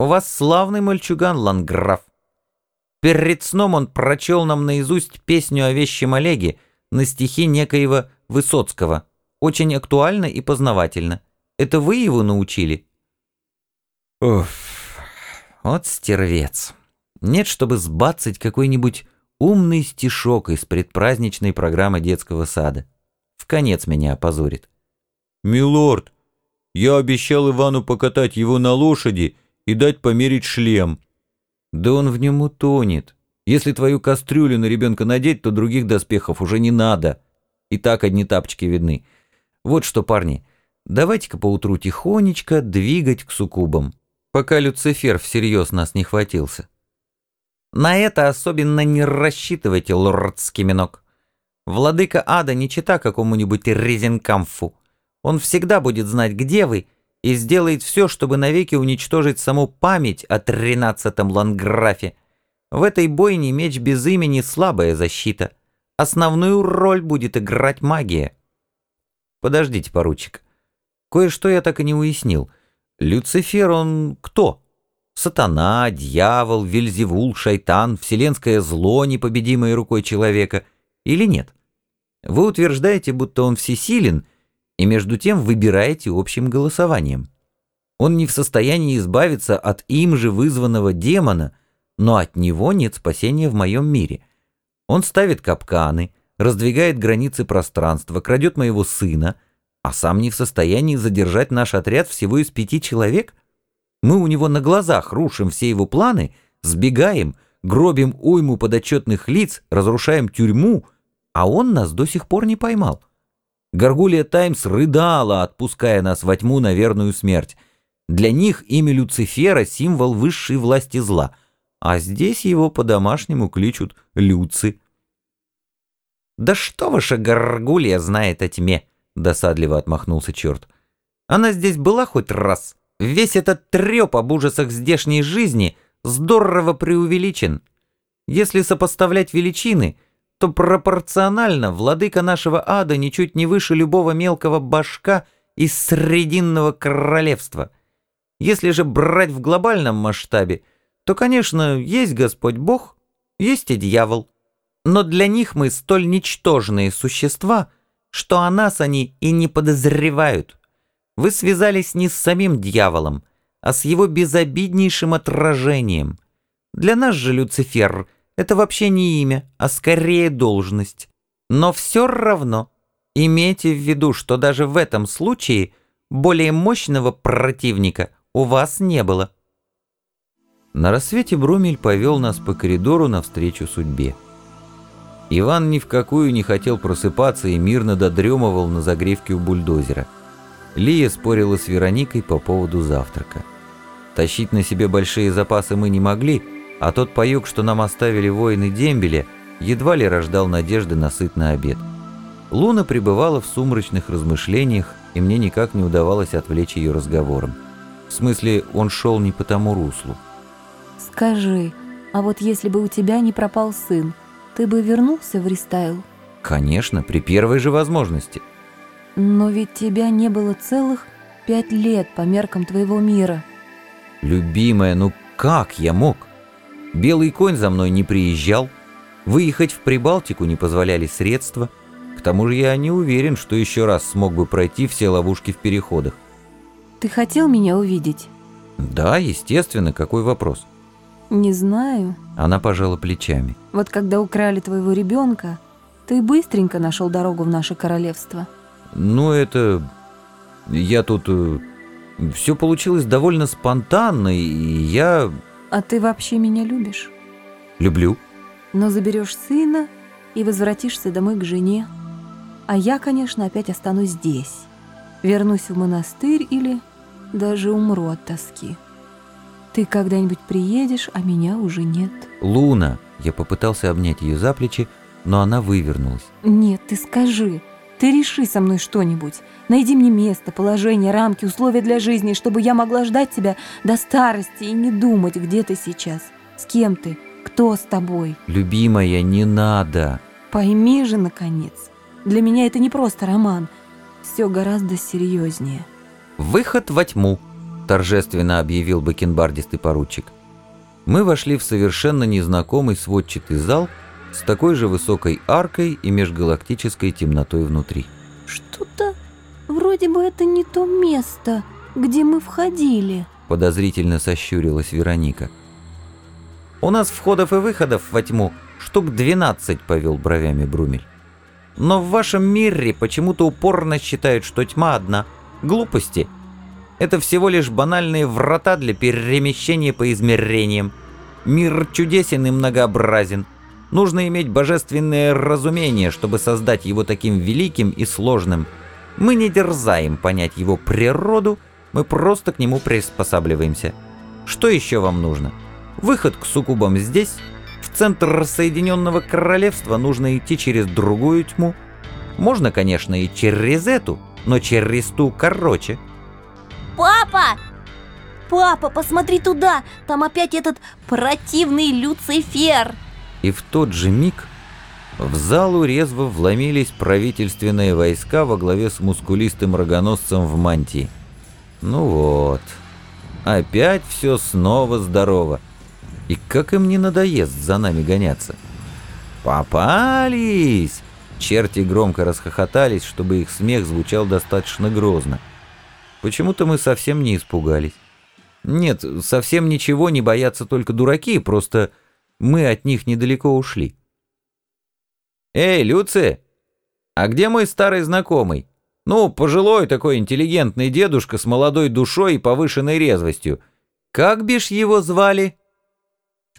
У вас славный мальчуган, ланграф. Перед сном он прочел нам наизусть песню о вещем Олеге на стихи некоего Высоцкого. Очень актуально и познавательно. Это вы его научили? Уф, вот стервец. Нет, чтобы сбацать какой-нибудь умный стишок из предпраздничной программы детского сада. В конец меня опозорит. «Милорд, я обещал Ивану покатать его на лошади и дать померить шлем». «Да он в нем утонет. Если твою кастрюлю на ребенка надеть, то других доспехов уже не надо. И так одни тапочки видны. Вот что, парни, давайте-ка поутру тихонечко двигать к суккубам, пока Люцифер всерьез нас не хватился. На это особенно не рассчитывайте, лорд Скиминок. Владыка ада не чита какому-нибудь резинкамфу. Он всегда будет знать, где вы, и сделает все, чтобы навеки уничтожить саму память о тринадцатом ланграфе. В этой бойне меч без имени слабая защита. Основную роль будет играть магия. Подождите, поручик. Кое-что я так и не уяснил. Люцифер он кто? Сатана, дьявол, Вельзевул, шайтан, вселенское зло, непобедимое рукой человека. Или нет? Вы утверждаете, будто он всесилен, и между тем выбираете общим голосованием. Он не в состоянии избавиться от им же вызванного демона, но от него нет спасения в моем мире. Он ставит капканы, раздвигает границы пространства, крадет моего сына, а сам не в состоянии задержать наш отряд всего из пяти человек? Мы у него на глазах рушим все его планы, сбегаем, гробим уйму подотчетных лиц, разрушаем тюрьму, а он нас до сих пор не поймал. Гаргулия Таймс рыдала, отпуская нас во тьму на верную смерть. Для них имя Люцифера — символ высшей власти зла, а здесь его по-домашнему кличут Люци. «Да что ваша Гаргулия знает о тьме?» — досадливо отмахнулся черт. «Она здесь была хоть раз. Весь этот треп об ужасах здешней жизни здорово преувеличен. Если сопоставлять величины — то пропорционально владыка нашего ада ничуть не выше любого мелкого башка из Срединного королевства. Если же брать в глобальном масштабе, то, конечно, есть Господь Бог, есть и дьявол. Но для них мы столь ничтожные существа, что о нас они и не подозревают. Вы связались не с самим дьяволом, а с его безобиднейшим отражением. Для нас же Люцифер это вообще не имя, а скорее должность. Но все равно имейте в виду, что даже в этом случае более мощного противника у вас не было. На рассвете Брумель повел нас по коридору навстречу судьбе. Иван ни в какую не хотел просыпаться и мирно додремывал на загревке у бульдозера. Лия спорила с Вероникой по поводу завтрака. Тащить на себе большие запасы мы не могли, а тот паёк, что нам оставили воины дембеля, едва ли рождал надежды на сытный обед. Луна пребывала в сумрачных размышлениях, и мне никак не удавалось отвлечь ее разговором. В смысле, он шел не по тому руслу. «Скажи, а вот если бы у тебя не пропал сын, ты бы вернулся в Ристайл?» «Конечно, при первой же возможности». «Но ведь тебя не было целых пять лет по меркам твоего мира». «Любимая, ну как я мог?» Белый конь за мной не приезжал, выехать в Прибалтику не позволяли средства. К тому же я не уверен, что еще раз смог бы пройти все ловушки в переходах. Ты хотел меня увидеть? Да, естественно, какой вопрос? Не знаю. Она пожала плечами. Вот когда украли твоего ребенка, ты быстренько нашел дорогу в наше королевство. Ну, это... Я тут... Э, Все получилось довольно спонтанно, и я... А ты вообще меня любишь? Люблю. Но заберешь сына и возвратишься домой к жене. А я, конечно, опять останусь здесь. Вернусь в монастырь или даже умру от тоски. Ты когда-нибудь приедешь, а меня уже нет. Луна. Я попытался обнять ее за плечи, но она вывернулась. Нет, ты скажи. Ты реши со мной что-нибудь. Найди мне место, положение, рамки, условия для жизни, чтобы я могла ждать тебя до старости и не думать, где ты сейчас, с кем ты, кто с тобой. Любимая, не надо. Пойми же, наконец, для меня это не просто роман, все гораздо серьезнее. Выход во тьму. — торжественно объявил бакенбардистый поручик. Мы вошли в совершенно незнакомый сводчатый зал с такой же высокой аркой и межгалактической темнотой внутри. «Что-то вроде бы это не то место, где мы входили», — подозрительно сощурилась Вероника. «У нас входов и выходов во тьму штук 12», — повел бровями Брумель. «Но в вашем мире почему-то упорно считают, что тьма одна. Глупости. Это всего лишь банальные врата для перемещения по измерениям. Мир чудесен и многообразен. Нужно иметь божественное разумение, чтобы создать его таким великим и сложным. Мы не дерзаем понять его природу, мы просто к нему приспосабливаемся. Что еще вам нужно? Выход к суккубам здесь. В центр Соединенного Королевства нужно идти через другую тьму. Можно, конечно, и через эту, но через ту короче. Папа! Папа, посмотри туда! Там опять этот противный Люцифер! И в тот же миг в залу резво вломились правительственные войска во главе с мускулистым рогоносцем в мантии. Ну вот, опять все снова здорово. И как им не надоест за нами гоняться? «Попались!» Черти громко расхохотались, чтобы их смех звучал достаточно грозно. Почему-то мы совсем не испугались. Нет, совсем ничего не боятся только дураки, просто мы от них недалеко ушли. «Эй, Люци, а где мой старый знакомый? Ну, пожилой такой интеллигентный дедушка с молодой душой и повышенной резвостью. Как бишь его звали?»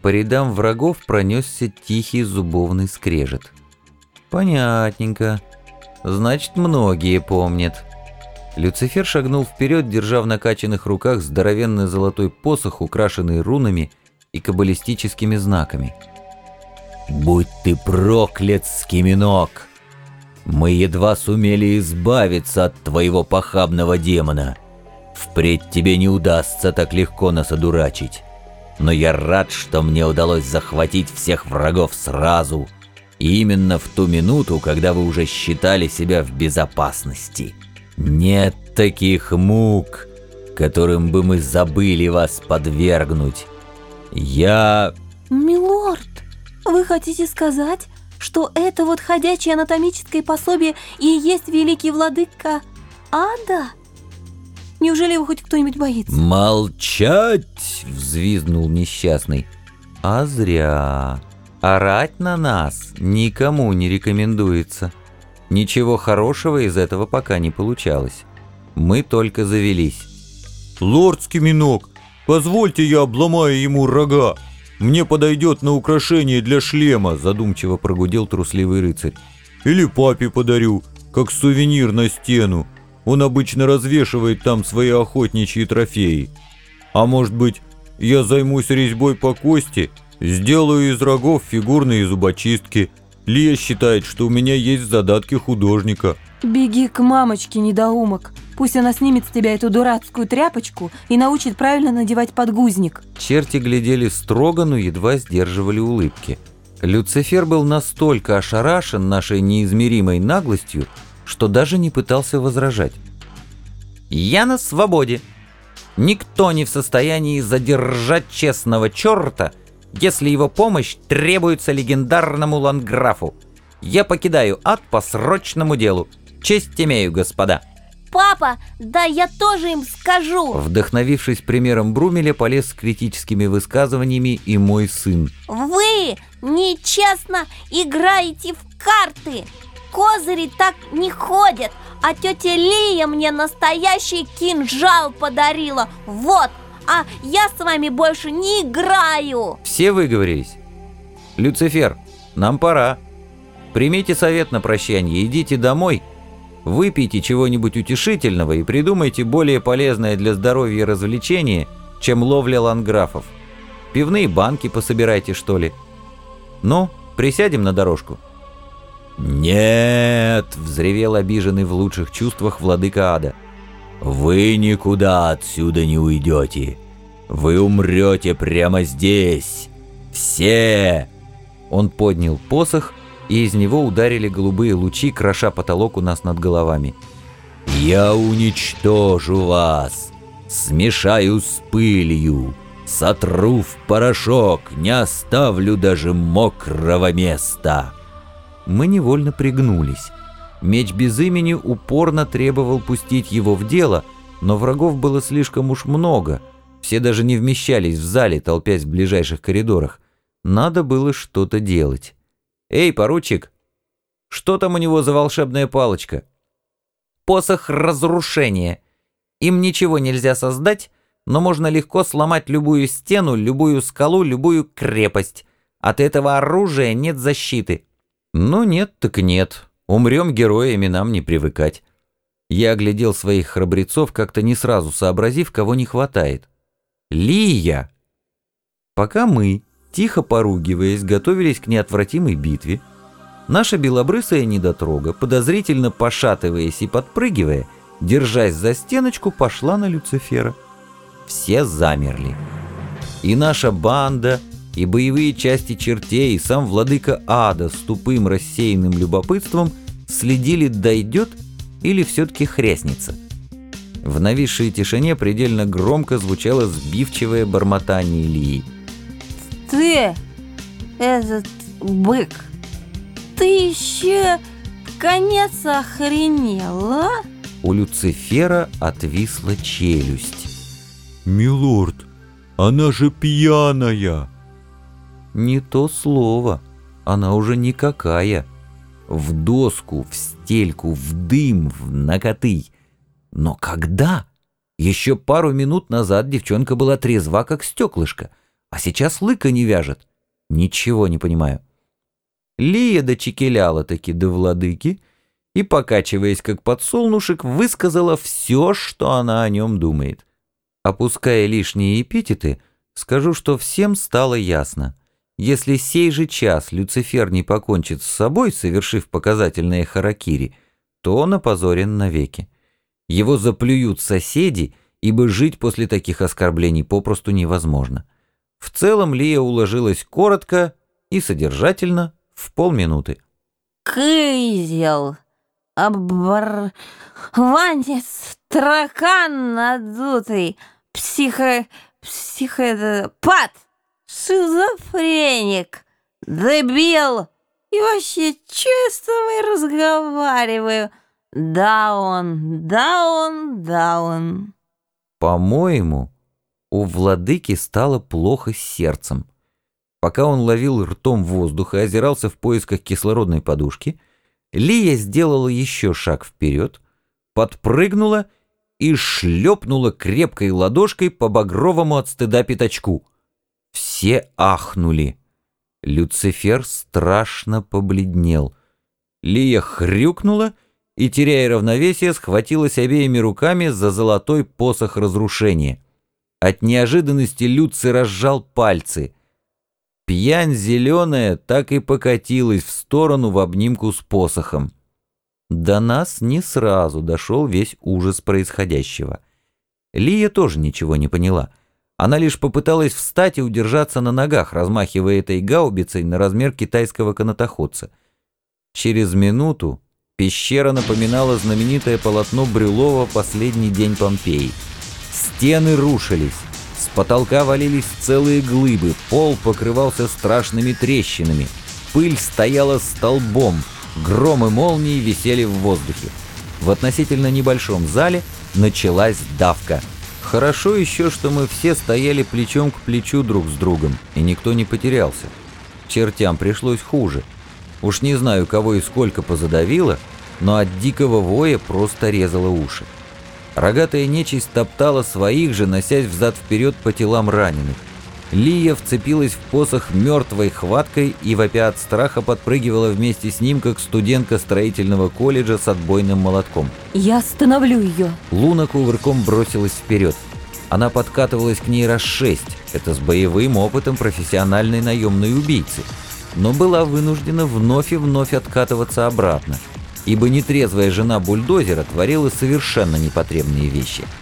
По рядам врагов пронесся тихий зубовный скрежет. «Понятненько. Значит, многие помнят». Люцифер шагнул вперед, держа в накачанных руках здоровенный золотой посох, украшенный рунами и каббалистическими знаками. «Будь ты проклят, Скиминок! Мы едва сумели избавиться от твоего похабного демона. Впредь тебе не удастся так легко нас одурачить. Но я рад, что мне удалось захватить всех врагов сразу, и именно в ту минуту, когда вы уже считали себя в безопасности». Нет таких мук, которым бы мы забыли вас подвергнуть. Я... «Милорд, вы хотите сказать, что это вот ходячее анатомическое пособие и есть великий владыка ада? Неужели его хоть кто-нибудь боится?» «Молчать!» — взвизнул несчастный. «А зря. Орать на нас никому не рекомендуется». Ничего хорошего из этого пока не получалось. Мы только завелись. «Лорд Скиминок, позвольте я обломаю ему рога. Мне подойдет на украшение для шлема», задумчиво прогудел трусливый рыцарь. «Или папе подарю, как сувенир на стену. Он обычно развешивает там свои охотничьи трофеи. А может быть, я займусь резьбой по кости, сделаю из рогов фигурные зубочистки – Лия считает, что у меня есть задатки художника. Беги к мамочке, недоумок. Пусть она снимет с тебя эту дурацкую тряпочку и научит правильно надевать подгузник. Черти глядели строго, но едва сдерживали улыбки. Люцифер был настолько ошарашен нашей неизмеримой наглостью, что даже не пытался возражать. «Я на свободе. Никто не в состоянии задержать честного черта, если его помощь требуется легендарному ланграфу. Я покидаю ад по срочному делу. Честь имею, господа». Папа, да я тоже им скажу. Вдохновившись примером Брумеля, полез с критическими высказываниями и мой сын. Вы нечестно играете в карты. Козыри так не ходят, а тетя Лия мне настоящий кинжал подарила. Вот, а я с вами больше не играю. Все выговорились? Люцифер, нам пора. Примите совет на прощание, идите домой, выпейте чего-нибудь утешительного и придумайте более полезное для здоровья развлечение, чем ловля ланграфов. Пивные банки пособирайте, что ли. Ну, присядем на дорожку. «Нет!» — взревел обиженный в лучших чувствах владыка ада. Вы никуда отсюда не уйдете. Вы умрете прямо здесь. Все!» Он поднял посох, и из него ударили голубые лучи, кроша потолок у нас над головами. «Я уничтожу вас! смешаю с пылью, сотру в порошок, не оставлю даже мокрого места». Мы невольно пригнулись. Меч без имени упорно требовал пустить его в дело, но врагов было слишком уж много. Все даже не вмещались в зале, толпясь в ближайших коридорах. Надо было что-то делать. «Эй, поручик, что там у него за волшебная палочка?» «Посох разрушения. Им ничего нельзя создать, но можно легко сломать любую стену, любую скалу, любую крепость. От этого оружия нет защиты». «Ну нет, так нет. Умрем героями, нам не привыкать». Я оглядел своих храбрецов, как-то не сразу сообразив, кого не хватает. «Лия!» Пока мы, тихо поругиваясь, готовились к неотвратимой битве, наша белобрысая недотрога, подозрительно пошатываясь и подпрыгивая, держась за стеночку, пошла на Люцифера. Все замерли. И наша банда, и боевые части чертей, и сам владыка ада с тупым рассеянным любопытством следили, дойдет или все-таки хряснется. В нависшей тишине предельно громко звучало сбивчивое бормотание Ильи. Ты, этот бык, ты еще конец охренел, а? У Люцифера отвисла челюсть. «Милорд, она же пьяная!» Не то слово. Она уже никакая. В доску, в стельку, в дым, в накоты. Но когда? Еще пару минут назад девчонка была трезва, как стеклышко, а сейчас лыка не вяжет. Ничего не понимаю. Лия дочекеляла таки до владыки и, покачиваясь как подсолнушек, высказала все, что она о нем думает. Опуская лишние эпитеты, скажу, что всем стало ясно — если сей же час Люцифер не покончит с собой, совершив показательное харакири, то он опозорен навеки. Его заплюют соседи, ибо жить после таких оскорблений попросту невозможно. В целом Лия уложилась коротко и содержательно в полминуты. Кызел, оборванец, таракан надутый, психо... психопат шизофреник, дебил. И вообще, с тобой разговариваю? Он, да он. По-моему, у владыки стало плохо с сердцем. Пока он ловил ртом воздух и озирался в поисках кислородной подушки, Лия сделала еще шаг вперед, подпрыгнула и шлепнула крепкой ладошкой по багровому от стыда пятачку — все ахнули. Люцифер страшно побледнел. Лия хрюкнула и, теряя равновесие, схватилась обеими руками за золотой посох разрушения. От неожиданности Люци разжал пальцы. Пьянь зеленая так и покатилась в сторону в обнимку с посохом. До нас не сразу дошел весь ужас происходящего. Лия тоже ничего не поняла — она лишь попыталась встать и удержаться на ногах, размахивая этой гаубицей на размер китайского канатоходца. Через минуту пещера напоминала знаменитое полотно Брюлова «Последний день Помпеи». Стены рушились, с потолка валились целые глыбы, пол покрывался страшными трещинами, пыль стояла столбом, гром и молнии висели в воздухе. В относительно небольшом зале началась давка – Хорошо еще, что мы все стояли плечом к плечу друг с другом, и никто не потерялся. Чертям пришлось хуже. Уж не знаю, кого и сколько позадавило, но от дикого воя просто резало уши. Рогатая нечисть топтала своих же, носясь взад-вперед по телам раненых. Лия вцепилась в посох мертвой хваткой и, вопя от страха, подпрыгивала вместе с ним, как студентка строительного колледжа с отбойным молотком. «Я остановлю ее!» Луна кувырком бросилась вперед. Она подкатывалась к ней раз шесть, это с боевым опытом профессиональной наемной убийцы, но была вынуждена вновь и вновь откатываться обратно, ибо нетрезвая жена бульдозера творила совершенно непотребные вещи –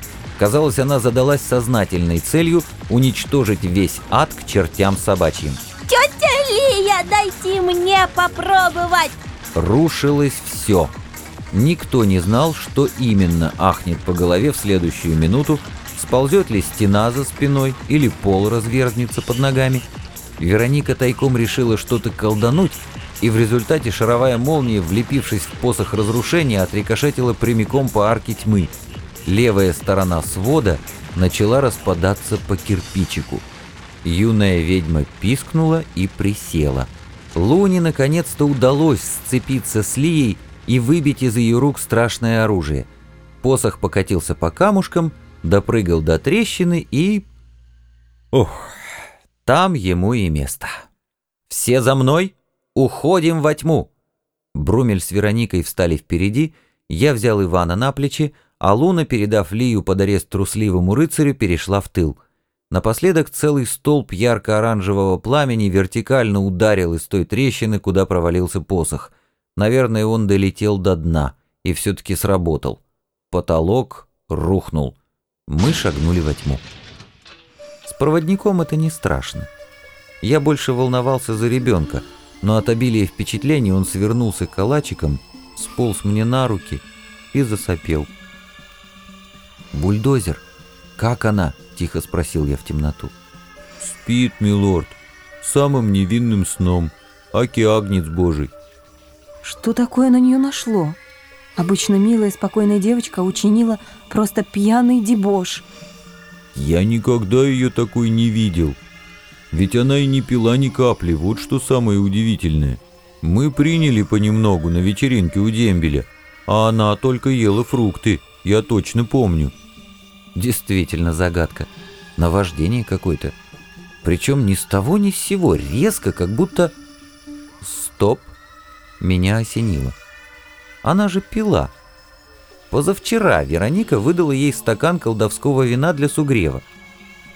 Казалось, она задалась сознательной целью уничтожить весь ад к чертям собачьим. Тетя Лия, дайте мне попробовать! Рушилось все. Никто не знал, что именно ахнет по голове в следующую минуту, Сползет ли стена за спиной или пол разверзнется под ногами. Вероника тайком решила что-то колдануть, и в результате шаровая молния, влепившись в посох разрушения, отрикошетила прямиком по арке тьмы. Левая сторона свода начала распадаться по кирпичику. Юная ведьма пискнула и присела. Луне наконец-то удалось сцепиться с Лией и выбить из ее рук страшное оружие. Посох покатился по камушкам, допрыгал до трещины и... Ох, там ему и место. «Все за мной! Уходим во тьму!» Брумель с Вероникой встали впереди, я взял Ивана на плечи, а Луна, передав Лию под арест трусливому рыцарю, перешла в тыл. Напоследок целый столб ярко-оранжевого пламени вертикально ударил из той трещины, куда провалился посох. Наверное, он долетел до дна и все-таки сработал. Потолок рухнул. Мы шагнули во тьму. С проводником это не страшно. Я больше волновался за ребенка, но от обилия впечатлений он свернулся калачиком, сполз мне на руки и засопел. «Бульдозер, как она?» — тихо спросил я в темноту. «Спит, милорд, самым невинным сном, аки агнец божий». Что такое на нее нашло? Обычно милая спокойная девочка учинила просто пьяный дебош. Я никогда ее такой не видел. Ведь она и не пила ни капли, вот что самое удивительное. Мы приняли понемногу на вечеринке у дембеля, а она только ела фрукты, я точно помню. Действительно загадка. Наваждение какое-то. Причем ни с того ни с сего, резко, как будто... Стоп. Меня осенило. Она же пила. Позавчера Вероника выдала ей стакан колдовского вина для сугрева.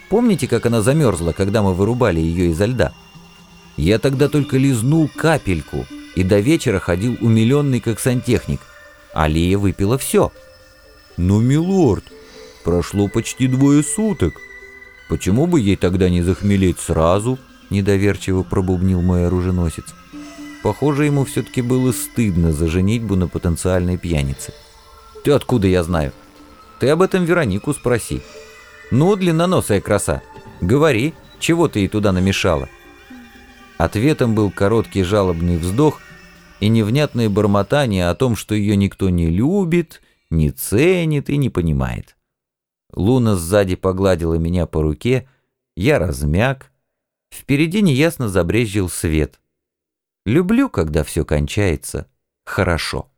Помните, как она замерзла, когда мы вырубали ее изо льда? Я тогда только лизнул капельку и до вечера ходил умиленный как сантехник. А Лия выпила все. «Ну, милорд, прошло почти двое суток. Почему бы ей тогда не захмелеть сразу?» Недоверчиво пробубнил мой оруженосец. Похоже, ему все-таки было стыдно за женитьбу на потенциальной пьянице. Ты откуда я знаю? Ты об этом Веронику спроси. Ну, длинноносая краса, говори, чего ты ей туда намешала? Ответом был короткий жалобный вздох и невнятное бормотание о том, что ее никто не любит, не ценит и не понимает. Луна сзади погладила меня по руке, я размяк, впереди неясно забрезжил свет. Люблю, когда все кончается хорошо.